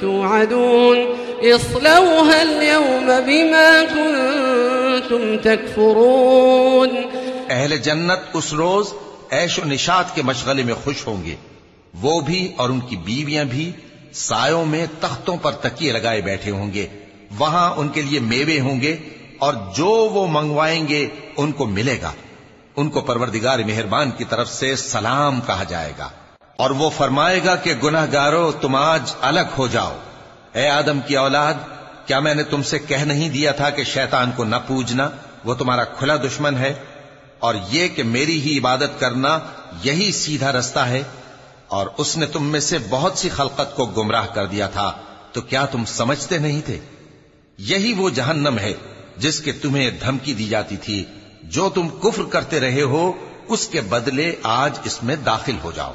توعدون اصلوها اليوم بما كنتم تكفرون اہل جنت اس روز عیش و نشاد کے مشغلے میں خوش ہوں گے۔ وہ بھی اور ان کی بیویاں بھی سایوں میں تختوں پر تکیے لگائے بیٹھے ہوں گے۔ وہاں ان کے لیے میوے ہوں گے اور جو وہ منگوائیں گے ان کو ملے گا۔ ان کو پروردگار مہربان کی طرف سے سلام کہا جائے گا۔ اور وہ فرمائے گا کہ گناہ گارو تم آج الگ ہو جاؤ۔ اے آدم کی اولاد، کیا میں نے تم سے کہہ نہیں دیا تھا کہ شیطان کو نہ پوجنا؟ وہ تمہارا کھلا دشمن ہے۔ اور یہ کہ میری ہی عبادت کرنا یہی سیدھا رستہ ہے۔ اور اس نے تم میں سے بہت سی خلقت کو گمراہ کر دیا تھا۔ تو کیا تم سمجھتے نہیں تھے؟ یہی وہ جہنم ہے جس کے تمہیں دھمکی دی جاتی تھی۔ جو تم کفر کرتے رہے ہو، اس کے بدلے آج اس میں داخل ہو جاؤ۔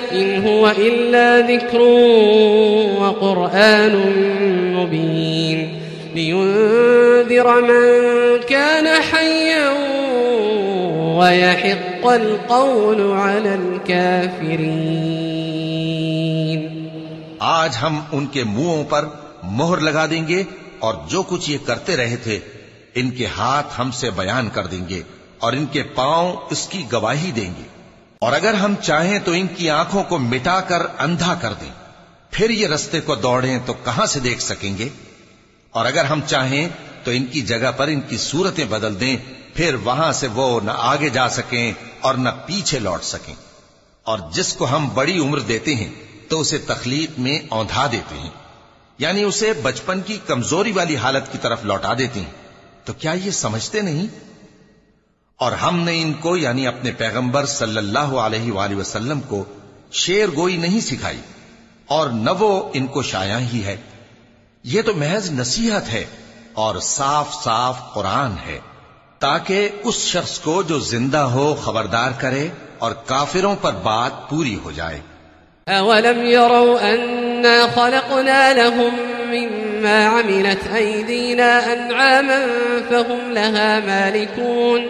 إن هو إلا ذكر وقرآن مبين لينذر من كان حيا ويحق القول على الكافرين آج ہم ان کے منہوں پر مہر لگا دیں گے اور جو کچھ یہ کرتے رہے تھے، ان کے ہاتھ ہم سے بیان کر دیں گے اور ان کے پاؤں اس کی گواہی دیں گے۔ اور اگر ہم چاہیں تو ان کی آنکھوں کو مٹا کر اندھا کر دیں۔ پھر یہ رستے کو دوڑیں تو کہاں سے دیکھ سکیں گے؟ اور اگر ہم چاہیں تو ان کی جگہ پر ان کی صورتیں بدل دیں، پھر وہاں سے وہ نہ آگے جا سکیں اور نہ پیچھے لوٹ سکیں۔ اور جس کو ہم بڑی عمر دیتے ہیں تو اسے تخلیق میں اوندھا دیتے ہیں۔ یعنی اسے بچپن کی کمزوری والی حالت کی طرف لوٹا دیتے ہیں۔ تو کیا یہ سمجھتے نہیں؟ اور ہم نے ان کو یعنی اپنے پیغمبر صلی اللہ علیہ وآلہ وسلم کو شیر گوئی نہیں سکھائی، اور نہ وہ ان کو شایا ہی ہے۔ یہ تو محض نصیحت ہے اور صاف صاف قرآن ہے، تاکہ اس شخص کو جو زندہ ہو خبردار کرے اور کافروں پر بات پوری ہو جائے۔ أولم يروا أنا خلقنا لهم مما عملت أيدينا أنعاما فهم لها مالكون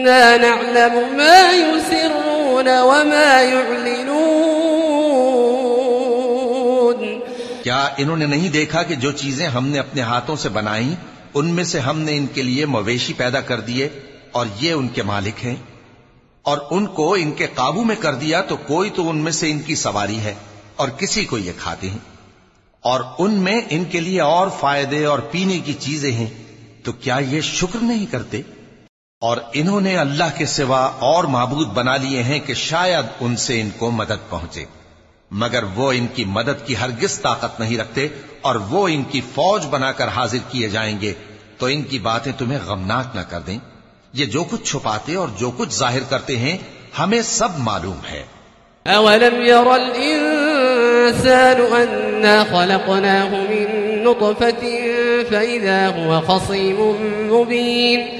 إنا نعلم ما يسرون وما يعلنون. کیا انہوں نے نہیں دیکھا کہ جو چیزیں ہم نے اپنے ہاتھوں سے بنائی ان میں سے ہم نے ان کے لیے مویشی پیدا کر دیے اور یہ ان کے مالک ہیں؟ اور ان کو ان کے قابو میں کر دیا تو کوئی تو ان میں سے ان کی سواری ہے اور کسی کو یہ کھاتے ہیں۔ اور ان میں ان کے لیے اور فائدے اور پینے کی چیزیں ہیں، تو کیا یہ شکر نہیں کرتے؟ اور انہوں نے اللہ کے سوا اور معبود بنا لیے ہیں کہ شاید ان سے ان کو مدد پہنچے۔ مگر وہ ان کی مدد کی ہرگز طاقت نہیں رکھتے اور وہ ان کی فوج بنا کر حاضر کیے جائیں گے۔ تو ان کی باتیں تمہیں غمناک نہ کر دیں۔ یہ جو کچھ چھپاتے اور جو کچھ ظاہر کرتے ہیں، ہمیں سب معلوم ہے۔ أولم ير الإنسان أنا خلقناه من نطفة فإذا هو خصيم مبين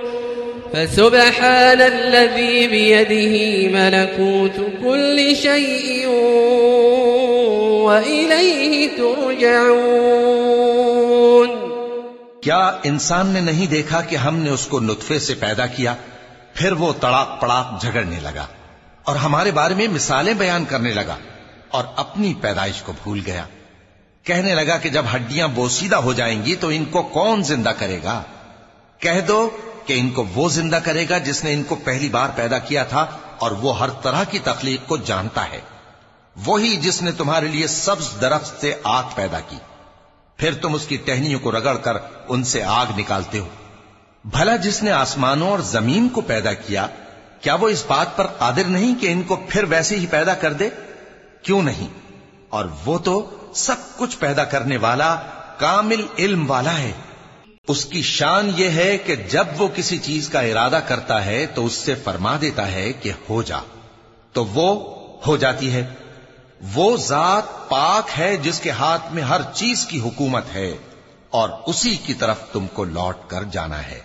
فسبحان الذي بيده ملكوت كل شيء وإليه ترجعون. کیا انسان نے نہیں دیکھا کہ ہم نے اس کو نطفے سے پیدا کیا؟ پھر وہ تڑاک پڑاک جھگڑنے لگا اور ہمارے بارے میں مثالیں بیان کرنے لگا اور اپنی پیدائش کو بھول گیا۔ کہنے لگا کہ جب ہڈیاں بوسیدہ ہو جائیں گی تو ان کو کون زندہ کرے گا؟ کہہ دو کہ ان کو وہ زندہ کرے گا جس نے ان کو پہلی بار پیدا کیا تھا اور وہ ہر طرح کی تخلیق کو جانتا ہے۔ وہی جس نے تمہارے لیے سبز درخت سے آگ پیدا کی۔ پھر تم اس کی ٹہنیوں کو رگڑ کر ان سے آگ نکالتے ہو۔ بھلا جس نے آسمانوں اور زمین کو پیدا کیا کیا وہ اس بات پر قادر نہیں کہ ان کو پھر ویسے ہی پیدا کر دے؟ کیوں نہیں؟ اور وہ تو سب کچھ پیدا کرنے والا کامل علم والا ہے۔ اس کی شان یہ ہے کہ جب وہ کسی چیز کا ارادہ کرتا ہے تو اس سے فرما دیتا ہے کہ ہو جا۔ تو وہ ہو جاتی ہے۔ وہ ذات پاک ہے جس کے ہاتھ میں ہر چیز کی حکومت ہے اور اسی کی طرف تم کو لوٹ کر جانا ہے۔